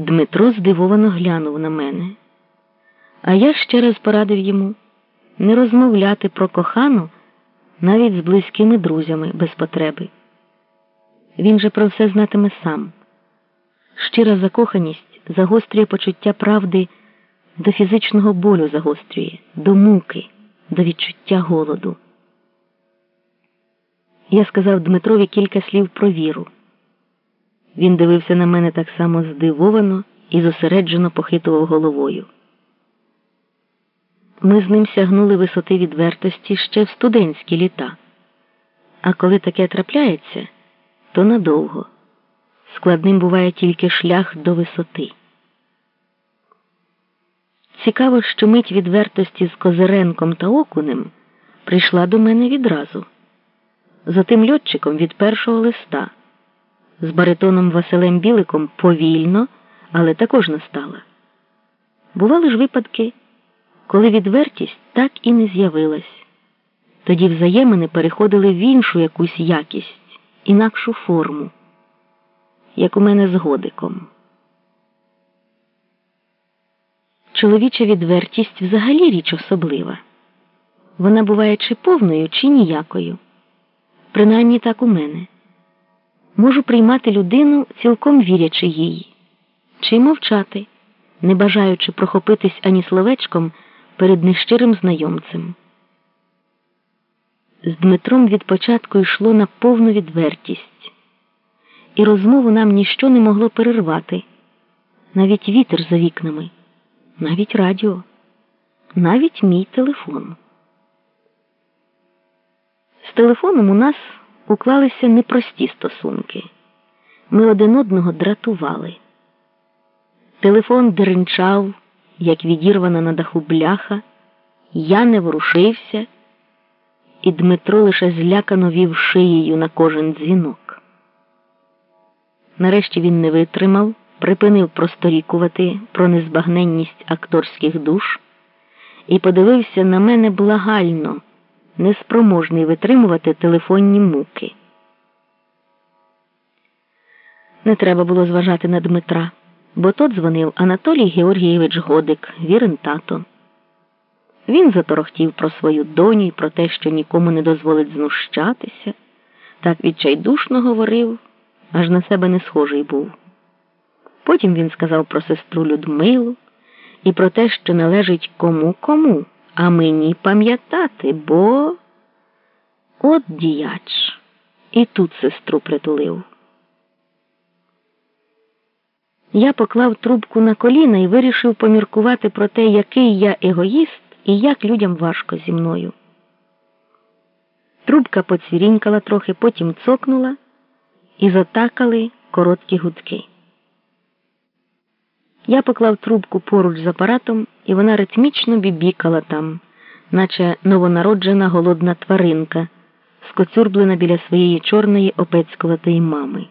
Дмитро здивовано глянув на мене, а я ще раз порадив йому не розмовляти про кохану навіть з близькими друзями без потреби. Він же про все знатиме сам. Щира закоханість загострює почуття правди до фізичного болю загострює, до муки, до відчуття голоду. Я сказав Дмитрові кілька слів про віру. Він дивився на мене так само здивовано і зосереджено похитував головою. Ми з ним сягнули висоти відвертості ще в студентські літа, а коли таке трапляється, то надовго. Складним буває тільки шлях до висоти. Цікаво, що мить відвертості з Козиренком та Окунем прийшла до мене відразу. За тим льотчиком від першого листа, з баритоном Василем Біликом повільно, але також настала. Бували ж випадки, коли відвертість так і не з'явилась. Тоді взаємини переходили в іншу якусь якість, інакшу форму, як у мене з годиком. Чоловіча відвертість взагалі річ особлива. Вона буває чи повною, чи ніякою. Принаймні так у мене. Можу приймати людину, цілком вірячи їй, чи мовчати, не бажаючи прохопитись ані словечком перед нещирим знайомцем. З Дмитром від початку йшло на повну відвертість, і розмову нам ніщо не могло перервати, навіть вітер за вікнами навіть радіо, навіть мій телефон. З телефоном у нас уклалися непрості стосунки. Ми один одного дратували. Телефон деренчав, як відірвана на даху бляха, я не ворушився, і Дмитро лише злякано вів шиєю на кожен дзвінок. Нарешті він не витримав припинив просторікувати про незбагненність акторських душ і подивився на мене благально, неспроможний витримувати телефонні муки. Не треба було зважати на Дмитра, бо тот дзвонив Анатолій Георгійович Годик, вірен тато. Він заторохтів про свою доню і про те, що нікому не дозволить знущатися, так відчайдушно говорив, аж на себе не схожий був. Потім він сказав про сестру Людмилу і про те, що належить кому кому, а мені пам'ятати, бо от діяч. І тут сестру притулив. Я поклав трубку на коліна і вирішив поміркувати про те, який я егоїст і як людям важко зі мною. Трубка поцвірінькала трохи, потім цокнула і затакали короткі гудки. Я поклав трубку поруч з апаратом, і вона ритмічно бібікала там, наче новонароджена голодна тваринка, скоцюрблена біля своєї чорної опецькуватої мами.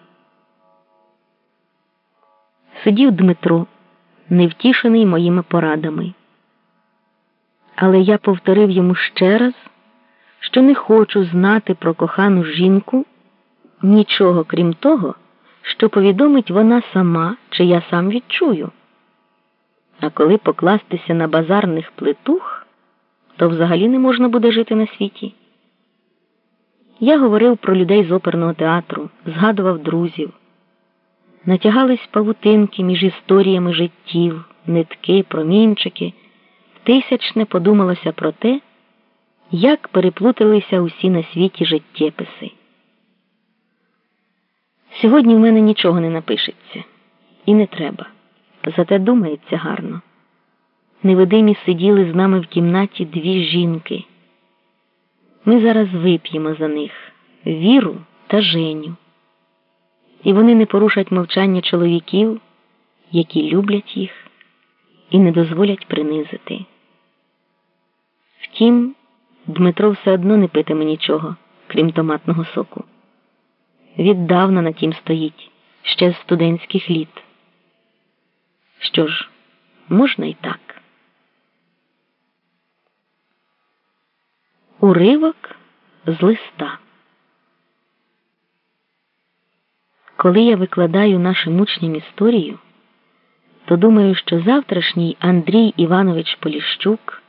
Сидів Дмитро, невтішений моїми порадами. Але я повторив йому ще раз, що не хочу знати про кохану жінку нічого крім того, що повідомить вона сама, чи я сам відчую. А коли покластися на базарних плитух, то взагалі не можна буде жити на світі. Я говорив про людей з оперного театру, згадував друзів. Натягались павутинки між історіями життів, нитки, промінчики. Тисячне подумалося про те, як переплуталися усі на світі життєписи. Сьогодні в мене нічого не напишеться, і не треба зате думається гарно. Невидимі сиділи з нами в кімнаті дві жінки. Ми зараз вип'ємо за них віру та Женю. І вони не порушать мовчання чоловіків, які люблять їх і не дозволять принизити. Втім, Дмитро все одно не питиме нічого, крім томатного соку. Віддавна на тім стоїть ще з студентських літ. Що ж, можна і так. Уривок з листа. Коли я викладаю нашим учням історію, то думаю, що завтрашній Андрій Іванович Поліщук